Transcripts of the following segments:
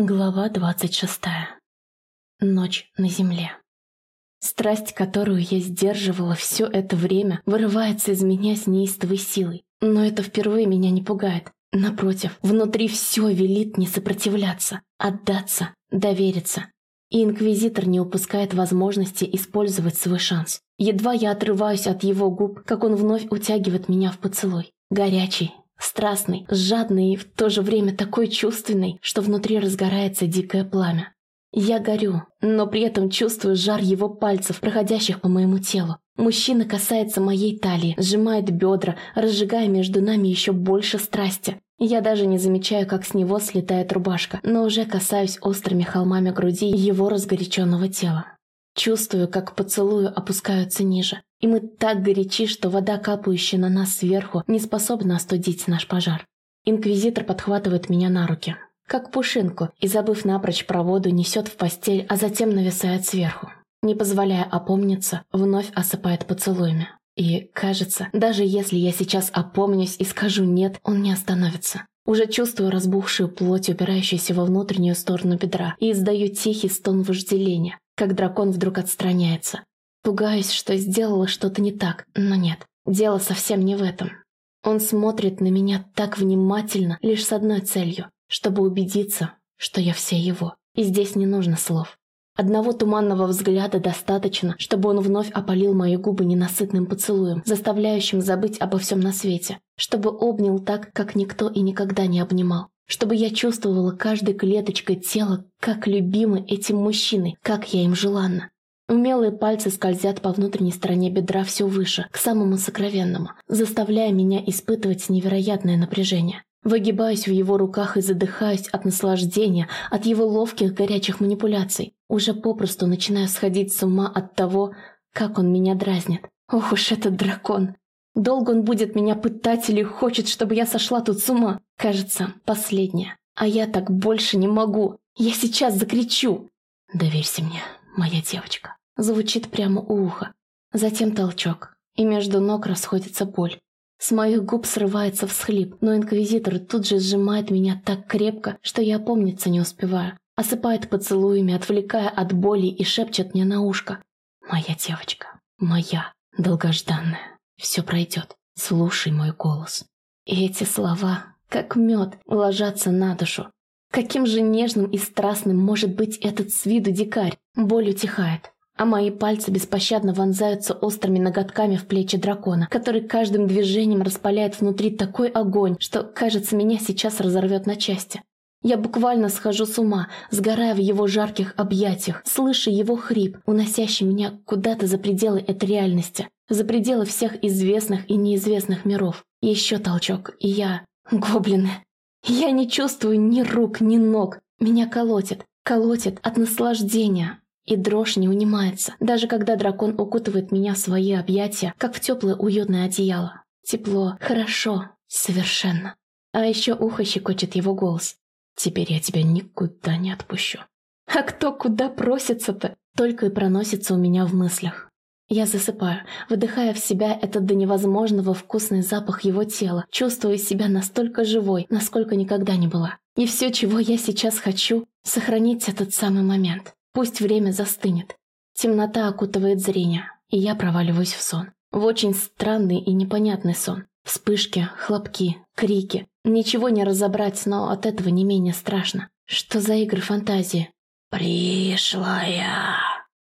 Глава двадцать шестая. Ночь на земле. Страсть, которую я сдерживала все это время, вырывается из меня с неистовой силой. Но это впервые меня не пугает. Напротив, внутри все велит не сопротивляться, отдаться, довериться. И Инквизитор не упускает возможности использовать свой шанс. Едва я отрываюсь от его губ, как он вновь утягивает меня в поцелуй. Горячий, Страстный, жадный и в то же время такой чувственный, что внутри разгорается дикое пламя. Я горю, но при этом чувствую жар его пальцев, проходящих по моему телу. Мужчина касается моей талии, сжимает бедра, разжигая между нами еще больше страсти. Я даже не замечаю, как с него слетает рубашка, но уже касаюсь острыми холмами груди его разгоряченного тела. Чувствую, как поцелуи опускаются ниже. И мы так горячи, что вода, капающая на нас сверху, не способна остудить наш пожар. Инквизитор подхватывает меня на руки, как пушинку, и, забыв напрочь про воду, несет в постель, а затем нависает сверху. Не позволяя опомниться, вновь осыпает поцелуями. И, кажется, даже если я сейчас опомнюсь и скажу «нет», он не остановится. Уже чувствую разбухшую плоть, упирающуюся во внутреннюю сторону бедра, и издаю тихий стон вожделения, как дракон вдруг отстраняется. Пугаюсь, что сделала что-то не так, но нет, дело совсем не в этом. Он смотрит на меня так внимательно, лишь с одной целью, чтобы убедиться, что я все его. И здесь не нужно слов. Одного туманного взгляда достаточно, чтобы он вновь опалил мои губы ненасытным поцелуем, заставляющим забыть обо всем на свете, чтобы обнял так, как никто и никогда не обнимал, чтобы я чувствовала каждой клеточкой тела, как любимы этим мужчиной, как я им желанна. Умелые пальцы скользят по внутренней стороне бедра все выше, к самому сокровенному, заставляя меня испытывать невероятное напряжение. Выгибаюсь в его руках и задыхаюсь от наслаждения, от его ловких горячих манипуляций. Уже попросту начинаю сходить с ума от того, как он меня дразнит. Ох уж этот дракон. Долго он будет меня пытать или хочет, чтобы я сошла тут с ума? Кажется, последнее. А я так больше не могу. Я сейчас закричу. Доверься мне, моя девочка звучит прямо у уха. Затем толчок, и между ног расходится боль. С моих губ срывается всхлип, но инквизитор тут же сжимает меня так крепко, что я опомниться не успеваю. Осыпает поцелуями, отвлекая от боли и шепчет мне на ушко. «Моя девочка, моя, долгожданная, все пройдет, слушай мой голос». И эти слова, как мед, ложатся на душу. Каким же нежным и страстным может быть этот с виду дикарь? Боль утихает, а мои пальцы беспощадно вонзаются острыми ноготками в плечи дракона, который каждым движением распаляет внутри такой огонь, что, кажется, меня сейчас разорвет на части. Я буквально схожу с ума, сгорая в его жарких объятиях, слыша его хрип, уносящий меня куда-то за пределы этой реальности, за пределы всех известных и неизвестных миров. Еще толчок, и я... Гоблины. Я не чувствую ни рук, ни ног. Меня колотит, колотит от наслаждения, и дрожь не унимается, даже когда дракон укутывает меня в свои объятия, как в теплое уютное одеяло. Тепло, хорошо, совершенно. А еще ухо щекочет его голос. «Теперь я тебя никуда не отпущу». А кто куда просится-то? Только и проносится у меня в мыслях. Я засыпаю, выдыхая в себя этот до невозможного вкусный запах его тела, чувствуя себя настолько живой, насколько никогда не была. И все, чего я сейчас хочу, сохранить этот самый момент. Пусть время застынет. Темнота окутывает зрение, и я проваливаюсь в сон. В очень странный и непонятный сон. Вспышки, хлопки, крики. Ничего не разобрать, но от этого не менее страшно. Что за игры фантазии? «Пришлая!»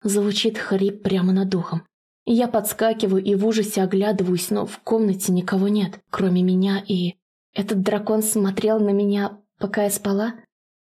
Звучит хрип прямо над духом. Я подскакиваю и в ужасе оглядываюсь, но в комнате никого нет, кроме меня и... Этот дракон смотрел на меня, пока я спала?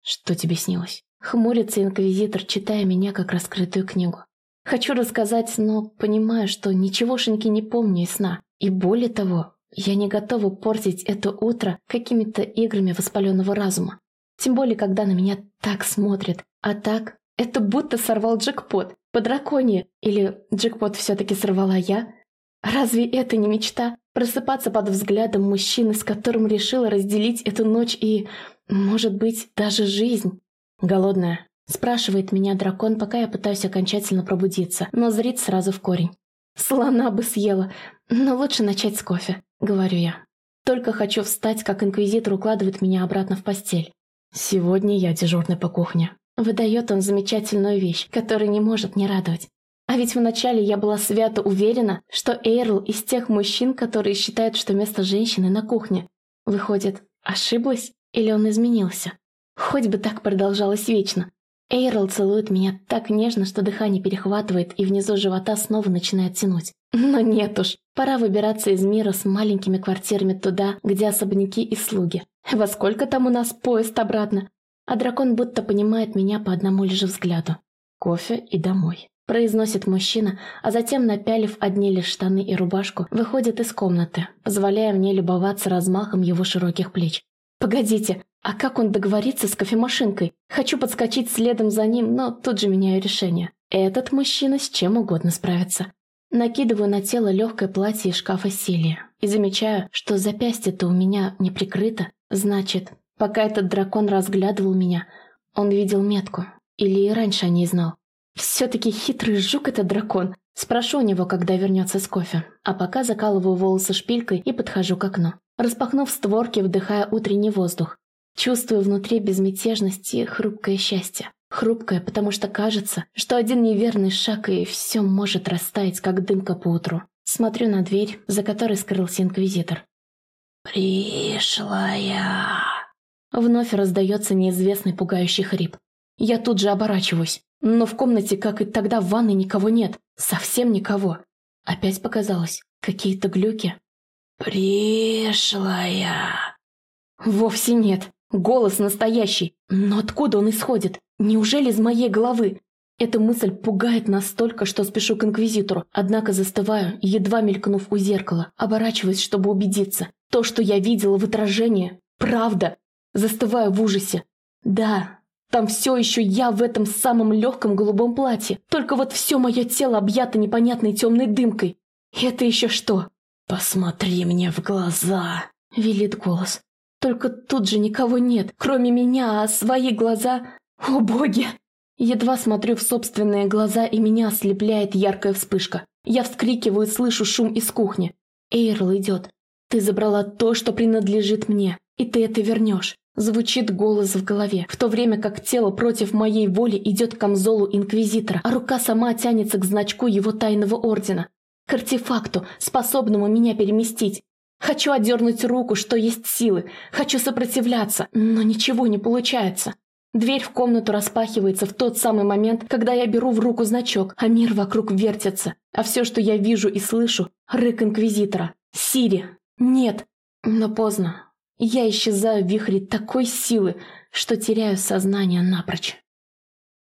Что тебе снилось? Хмурится инквизитор, читая меня как раскрытую книгу. Хочу рассказать, но понимаю, что ничегошеньки не помню из сна. И более того, я не готова портить это утро какими-то играми воспаленного разума. Тем более, когда на меня так смотрят. А так, это будто сорвал джекпот. По драконе. Или джекпот все-таки сорвала я? Разве это не мечта? Просыпаться под взглядом мужчины, с которым решила разделить эту ночь и, может быть, даже жизнь. «Голодная?» – спрашивает меня дракон, пока я пытаюсь окончательно пробудиться, но зрит сразу в корень. «Слона бы съела, но лучше начать с кофе», – говорю я. Только хочу встать, как инквизитор укладывает меня обратно в постель. Сегодня я дежурный по кухне. Выдает он замечательную вещь, которая не может не радовать. А ведь вначале я была свято уверена, что Эйрл из тех мужчин, которые считают, что место женщины на кухне. Выходит, ошиблась? Или он изменился? Хоть бы так продолжалось вечно. Эйрл целует меня так нежно, что дыхание перехватывает и внизу живота снова начинает тянуть. Но нет уж, пора выбираться из мира с маленькими квартирами туда, где особняки и слуги. Во сколько там у нас поезд обратно? А дракон будто понимает меня по одному лишь взгляду. Кофе и домой. Произносит мужчина, а затем, напялив одни лишь штаны и рубашку, выходит из комнаты, позволяя мне любоваться размахом его широких плеч. Погодите, а как он договорится с кофемашинкой? Хочу подскочить следом за ним, но тут же меняю решение. Этот мужчина с чем угодно справится. Накидываю на тело легкое платье из шкафа Силия и замечаю, что запястье-то у меня не прикрыто. Значит, пока этот дракон разглядывал меня, он видел метку. Или и раньше о ней знал. Все-таки хитрый жук этот дракон. Спрошу у него, когда вернется с кофе. А пока закалываю волосы шпилькой и подхожу к окну. Распахнув створки, вдыхая утренний воздух. Чувствую внутри безмятежность и хрупкое счастье. Хрупкое, потому что кажется, что один неверный шаг и все может растаять, как дымка по утру. Смотрю на дверь, за которой скрылся инквизитор. «Пришлая!» Вновь раздается неизвестный пугающий хрип. Я тут же оборачиваюсь, но в комнате, как и тогда в ванной, никого нет. Совсем никого. Опять показалось. Какие-то глюки. «Пришлая!» Вовсе нет. Голос настоящий. Но откуда он исходит? Неужели из моей головы? Эта мысль пугает настолько, что спешу к инквизитору, однако застываю, едва мелькнув у зеркала, оборачиваясь, чтобы убедиться. То, что я видела в отражении, правда. Застываю в ужасе. Да, там все еще я в этом самом легком голубом платье, только вот все мое тело объято непонятной темной дымкой. Это еще что? «Посмотри мне в глаза!» — велит голос. Только тут же никого нет, кроме меня, а свои глаза... О боги! Едва смотрю в собственные глаза, и меня ослепляет яркая вспышка. Я вскрикиваю слышу шум из кухни. Эйрл идет. Ты забрала то, что принадлежит мне, и ты это вернешь. Звучит голос в голове, в то время как тело против моей воли идет к камзолу Инквизитора, а рука сама тянется к значку его тайного ордена к артефакту, способному меня переместить. Хочу отдернуть руку, что есть силы. Хочу сопротивляться, но ничего не получается. Дверь в комнату распахивается в тот самый момент, когда я беру в руку значок, а мир вокруг вертится. А все, что я вижу и слышу – рык Инквизитора. Сири. Нет. Но поздно. Я исчезаю в вихре такой силы, что теряю сознание напрочь.